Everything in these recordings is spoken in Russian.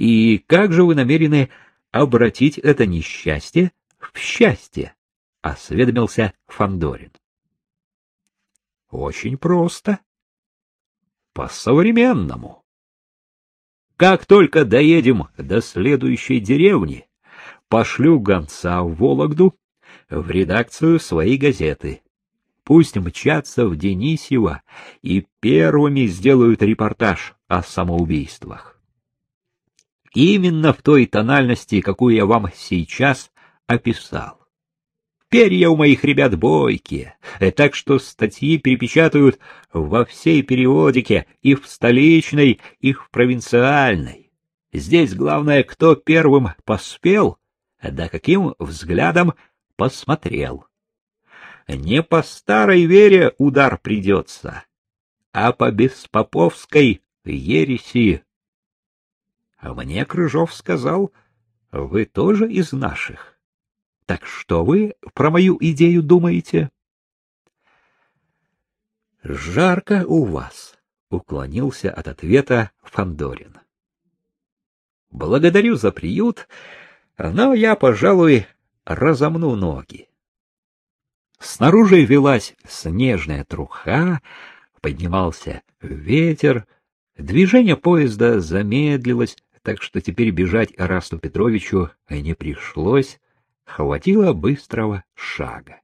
И как же вы намерены обратить это несчастье в счастье? — осведомился Фандорин. Очень просто. По-современному. Как только доедем до следующей деревни, пошлю гонца в Вологду в редакцию своей газеты. Пусть мчатся в Денисьево и первыми сделают репортаж о самоубийствах. Именно в той тональности, какую я вам сейчас описал. Перья у моих ребят бойкие, э, так что статьи перепечатают во всей периодике, и в столичной, и в провинциальной. Здесь главное, кто первым поспел, да каким взглядом посмотрел. Не по старой вере удар придется, а по беспоповской ереси. А мне Крыжов сказал, вы тоже из наших. Так что вы про мою идею думаете? Жарко у вас, уклонился от ответа Фандорин. Благодарю за приют, но я, пожалуй, разомну ноги. Снаружи велась снежная труха, поднимался ветер, движение поезда замедлилось, так что теперь бежать Расту Петровичу не пришлось, хватило быстрого шага.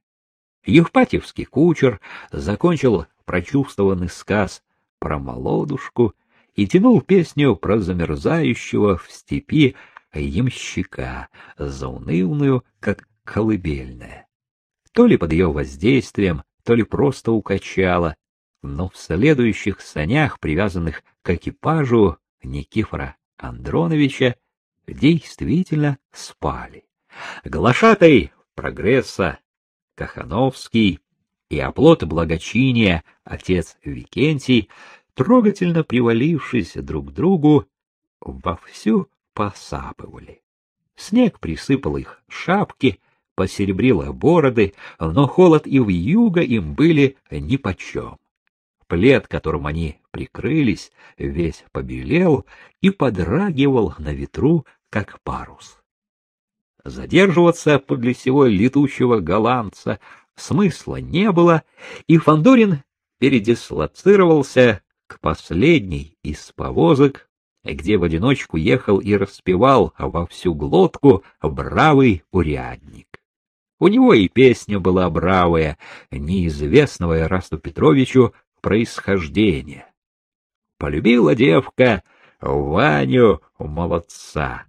Евпатьевский кучер закончил прочувствованный сказ про молодушку и тянул песню про замерзающего в степи ямщика, заунывную, как колыбельная. То ли под ее воздействием, то ли просто укачала, но в следующих санях, привязанных к экипажу Никифора Андроновича, действительно спали. Глашатай прогресса Кахановский и оплот благочиния отец Викентий, трогательно привалившись друг к другу, вовсю посапывали. Снег присыпал их шапки, посеребрило бороды, но холод и вьюга им были нипочем. Плед, которым они прикрылись, весь побелел и подрагивал на ветру, как парус. Задерживаться подле сего летучего голландца смысла не было, и Фандорин передислоцировался к последней из повозок, где в одиночку ехал и распевал во всю глотку бравый урядник. У него и песня была бравая, неизвестного Ирасту Петровичу происхождения. Полюбила девка Ваню молодца,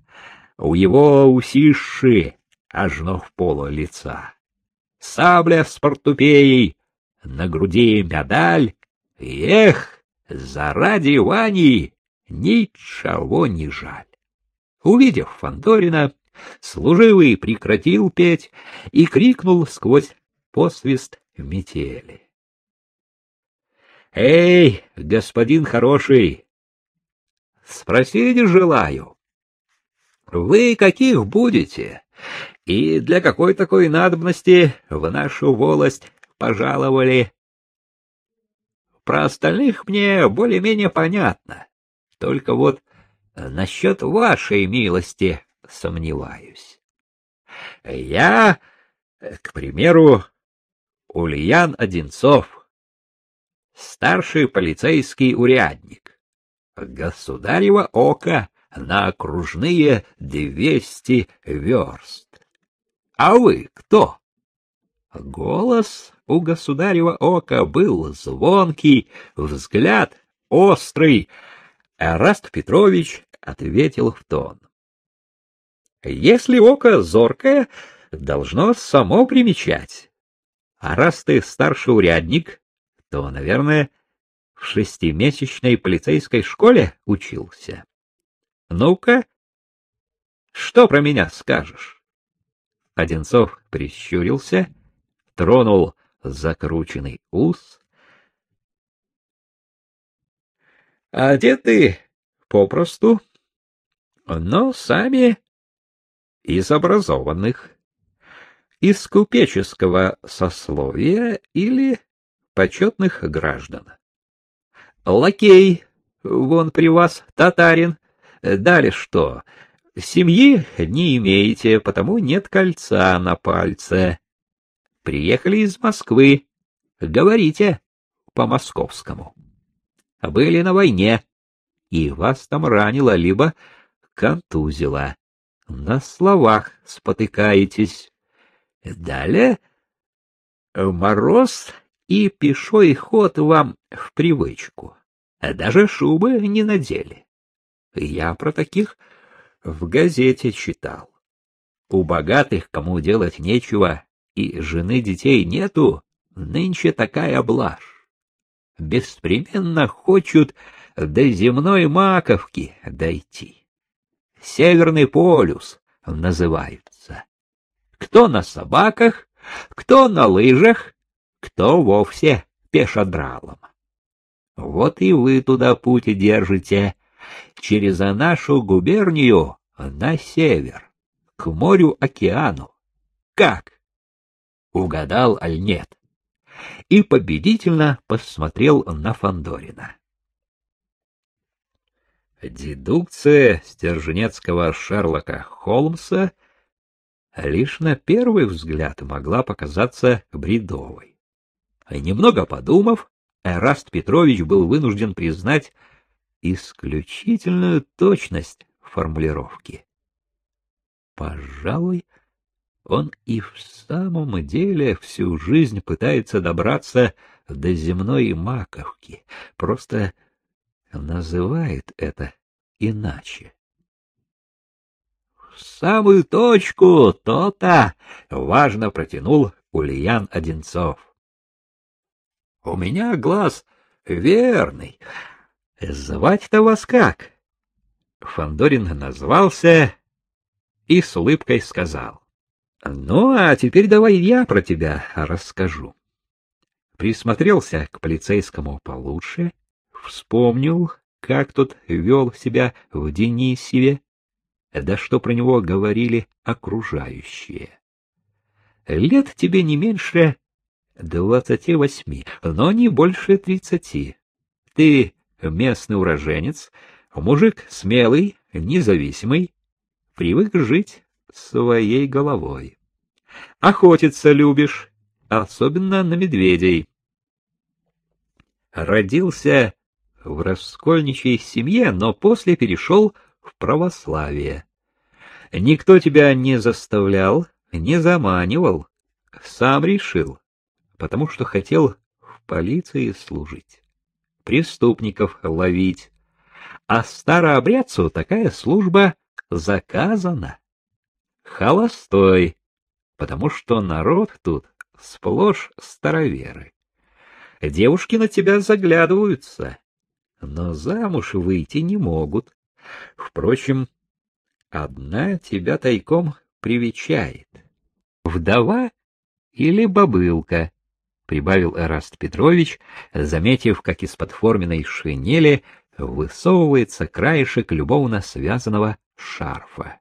у его усиши аж в поло лица. Сабля с портупеей, на груди медаль. Эх, заради Вани ничего не жаль. Увидев Фандорина, служивый прекратил петь и крикнул сквозь посвист метели. — Эй, господин хороший, спросить желаю. Вы каких будете? И для какой такой надобности в нашу волость пожаловали? Про остальных мне более-менее понятно. Только вот насчет вашей милости сомневаюсь. Я, к примеру, Ульян Одинцов, старший полицейский урядник, государево око на окружные двести верст. А вы кто? Голос у государева ока был звонкий, взгляд острый. Эраст Петрович ответил в тон. Если око зоркое, должно само примечать. А раз ты старший урядник, то, наверное, в шестимесячной полицейской школе учился. Ну-ка, что про меня скажешь? Одинцов прищурился, тронул закрученный ус. Одеты попросту, но сами из образованных, из купеческого сословия или почетных граждан. Лакей, вон при вас, татарин, Далее что? Семьи не имеете, потому нет кольца на пальце. Приехали из Москвы. Говорите по-московскому. Были на войне, и вас там ранило, либо контузило. На словах спотыкаетесь. Далее мороз и пешой ход вам в привычку. Даже шубы не надели. Я про таких в газете читал. У богатых, кому делать нечего, и жены детей нету, нынче такая блажь. Беспременно хочут до земной маковки дойти. Северный полюс называются. Кто на собаках, кто на лыжах, кто вовсе пешедралом. Вот и вы туда путь держите, через нашу губернию на север, к морю-океану. Как? Угадал аль нет? И победительно посмотрел на Фандорина. Дедукция стерженецкого Шерлока Холмса лишь на первый взгляд могла показаться бредовой. Немного подумав, Эраст Петрович был вынужден признать исключительную точность формулировки. Пожалуй, он и в самом деле всю жизнь пытается добраться до земной маковки, просто называет это иначе. В самую точку то-то важно протянул Ульян Одинцов. У меня глаз верный. Звать-то вас как? Фандорин назвался и с улыбкой сказал: "Ну, а теперь давай я про тебя расскажу". Присмотрелся к полицейскому получше, вспомнил, как тот вел себя в Денисеве, да что про него говорили окружающие. Лет тебе не меньше двадцати восьми, но не больше тридцати. Ты местный уроженец, мужик смелый, независимый, привык жить своей головой. Охотиться любишь, особенно на медведей. Родился в раскольничьей семье, но после перешел в православие. Никто тебя не заставлял, не заманивал, сам решил, потому что хотел в полиции служить, преступников ловить. А старообрядцу такая служба заказана. Холостой, потому что народ тут сплошь староверы. Девушки на тебя заглядываются, но замуж выйти не могут. Впрочем, одна тебя тайком привечает. Вдова или бабылка, прибавил Эраст Петрович, заметив, как из-под форменной шинели высовывается краешек любовно связанного шарфа.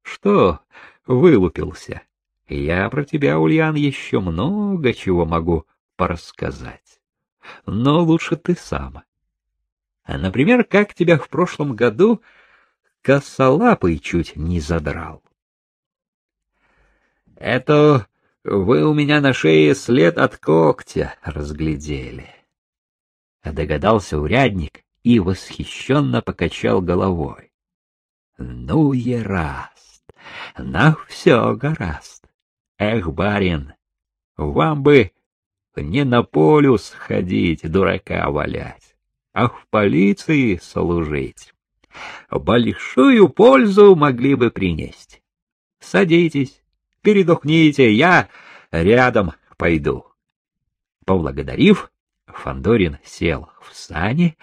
Что вылупился? Я про тебя, Ульян, еще много чего могу порассказать. Но лучше ты сама. Например, как тебя в прошлом году косолапый чуть не задрал. Это вы у меня на шее след от когтя разглядели. Догадался урядник и восхищенно покачал головой. Ну, ераст, на все гораст. Эх, барин, вам бы не на полюс ходить, дурака валять, а в полиции служить. Большую пользу могли бы принести. Садитесь, передохните, я рядом пойду. Поблагодарив, Фандорин сел в сани,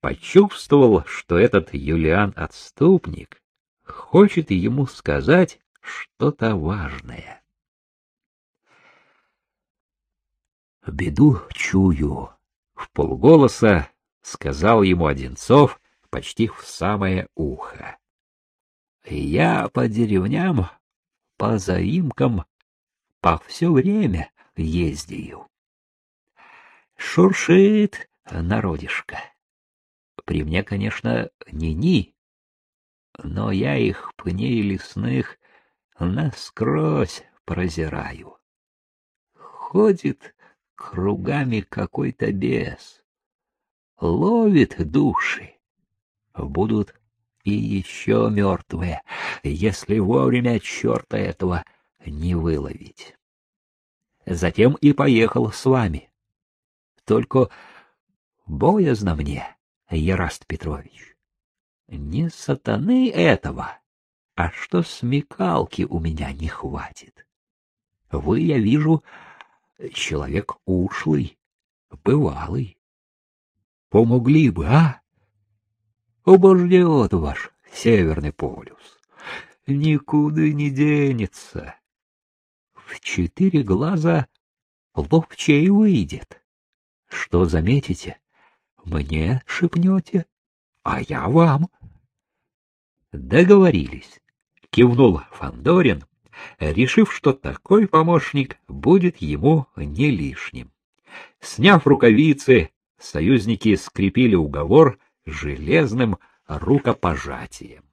почувствовал, что этот Юлиан-отступник хочет ему сказать что-то важное. «Беду чую», — в полголоса сказал ему Одинцов почти в самое ухо. «Я по деревням по заимкам по все время ездию. Шуршит народишко. При мне, конечно, ни-ни, но я их пней лесных насквозь прозираю. Ходит кругами какой-то бес, ловит души. Будут и еще мертвые, если вовремя черта этого не выловить. Затем и поехал с вами. Только боязно мне, Яраст Петрович. Не сатаны этого, а что смекалки у меня не хватит. Вы, я вижу, человек ушлый, бывалый. Помогли бы, а? Обождет ваш Северный полюс. Никуда не денется. В четыре глаза ловчей выйдет. Что заметите? Мне шепнете, а я вам. Договорились. Кивнул Фандорин, решив, что такой помощник будет ему не лишним. Сняв рукавицы, союзники скрепили уговор железным рукопожатием.